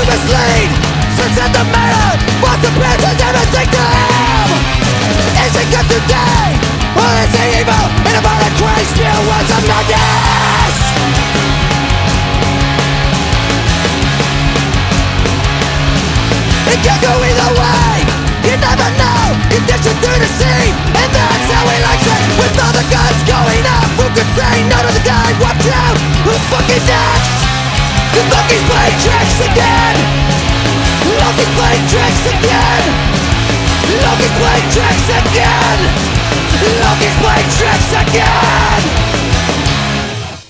mislead Search at the mirror What's the presence everything to him Is it good today? Or is he evil? In a body Christ few words of madness It can go either way. You never know. Conditioned to deceive And that's how he likes it. With all the guns going up Who could say no to the guy Watch out? Who's fucking next? The monkey's playing tricks tricks again! Loki's playing tricks again! Loki's playing tricks again